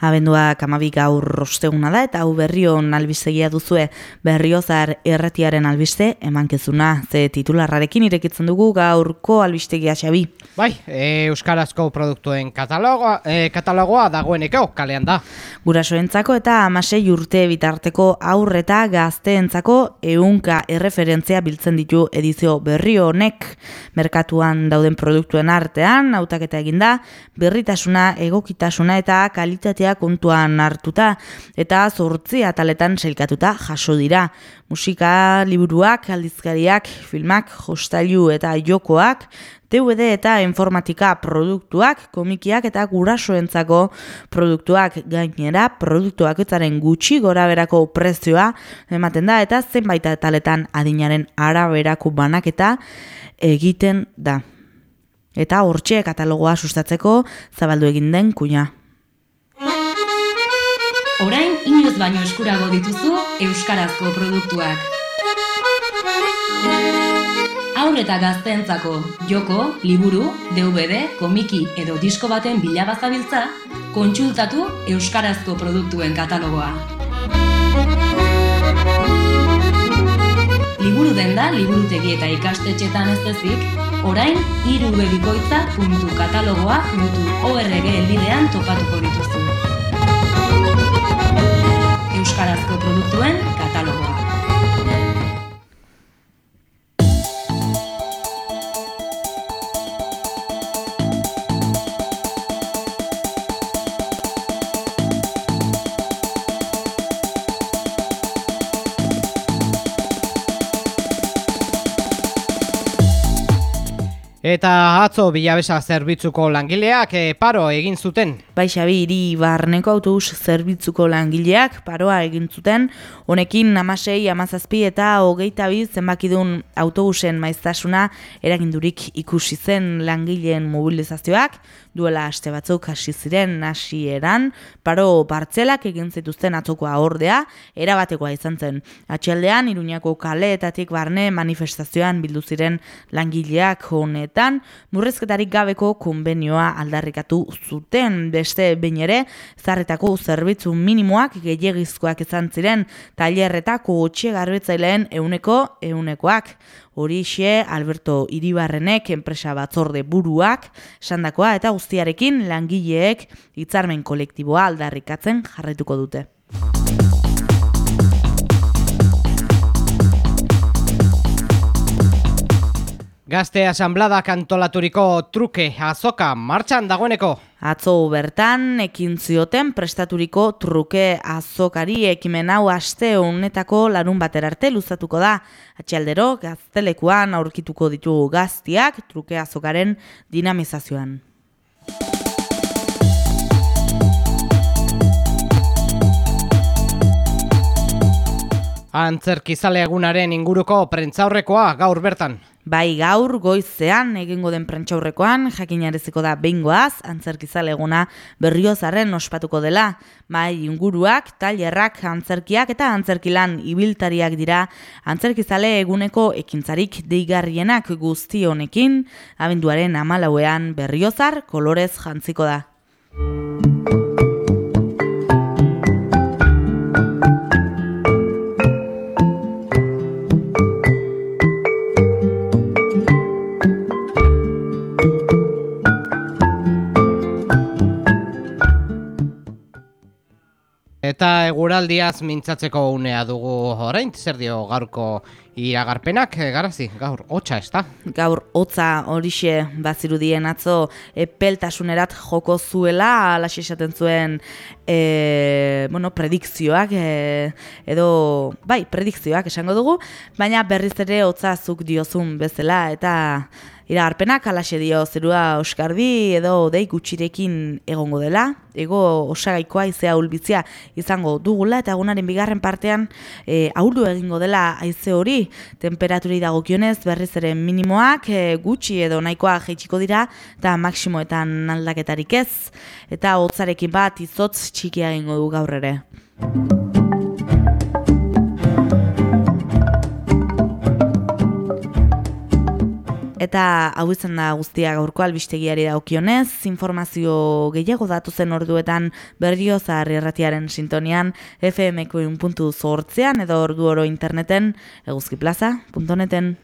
Abendua kamabi gaur rosteguna da eta hau berrion albistegia duzue berriozar erretiaren albiste emankezuna ze titularrarekin irekitzen dugu gaurko albistegia xabi. Bai, e, Euskarazko produktuen katalogoa, e, katalogoa dagoeneko kalean da. Gurasoentzako eta amasei urte bitarteko aurreta gazteentzako eunka erreferentzia biltzen ditu edizio berri honek merkatuan dauden produktuen artean, hautaketa eginda, berritasuna, egokitasuna eta kalitatea kontuan hartuta eta zortzi ataletan sailkatuta jaso dira. Musika, liburuak, aldizkariak, filmak, hostailu eta jokoak, DVD eta informatika produktuak, komikiak eta gurasoentzako produktuak gainera, produktuak etzaren gutxi gora berako prezioa ematen da eta zenbait ataletan adinaren araberako banaketa egiten da. Eta hortxe katalogoa sustatzeko zabaldu egin den kuña. Orain inoz baino eskurago dituzu euskarazko produktuak. Aurre eta gazteentzako joko, liburu, DVD, komiki edo disko baten bilabazabiltza, kontsultatu euskarazko produktuen katalogoa. Liburu denda, liburutegi eta ikastetxetan ez ezik, orain irubebikoitza.katalogoa.org elbidean topatuko dituzu. Euskarazko produktuen Eta atzo bilabesa zerbitzuko langileak e, paro egin zuten. Bai Xabi, hiri barneko autobus zerbitzuko langileak paroa egin zuten, honekin amasei, amazazpi eta hogeita bi zenbakidun autobusen maiztasuna eragindurik ikusi zen langileen mobilizazioak, duela aste batzuk hasi ziren hasieran. Paro partzelak egin zituzten atzokoa ordea erabatekoa izan zen. Atxaldean iruñako kaleetatik barne manifestazioan bildu ziren langileak honetan murrezketarik gabeko konbenioa aldarrikatu zuten beste behin ere zarretako zerbitzu minimoak gehiagizkoak izan ziren tailerretako otxe garbitzaileen euneko eunekoak Horixe Alberto Iribarrenek enpresa batzorde buruak sandakoa eta guztiarekin langileek hitzarmen kolektiboa aldarrikatzen jarraituko dute. Gazte asamblada kantolaturiko truke azoka martxan dagoeneko. Atzo bertan ekin zioten prestaturiko truke azokari ekimen hau aste honetako larun bater arte luzatuko da. Atxaldero gaztelekuan aurkituko ditu gaztiak truke azokaren dinamizazioan. Antzerkizale egunaren inguruko prentzaurrekoa gaur bertan. Bai gaur goizean egingo den prentxaurrekoan jakinareziko da behingoaz antzerkizale eguna berriozaren ospatuko dela. Bai inguruak, tailerrak, antzerkiak eta antzerkilan ibiltariak dira antzerkizale eguneko ekintzarik deigarrienak guzti honekin abenduaren amalauean berriozar kolorez jantziko da. Eta eguraldiaz mintzatzeko unea dugu orain, zer dio gaurko iragarpenak, e, garazi, gaur, hotxa ez da? Gaur, hotza horixe bazirudien atzo epeltasunerat joko zuela, alaxe esaten zuen, e, bueno, predikzioak, e, edo, bai, predikzioak esango dugu, baina berriz ere hotza zuk diozun bezala, eta iragarpenak alaxe dio zerua oskardi edo dei gutxirekin egongo dela, ego osagaikoa izea ulbitzia izango dugula eta egunaren bigarren partean e, aurdu egingo dela haize hori, temperaturi dagokionez berriz ere minimoak e, gutxi edo nahikoa jeitsiko dira eta maksimoetan aldaketarik ez, eta hotzarekin bat izotz txikia egingo du gaur ere. Eta hau izan da guztia gaurko albistegiari daukionez, informazio gehiago datu zen orduetan berrio zaharri erratiaren sintonian fmko edo ordu oro interneten eguzkiplaza.neten.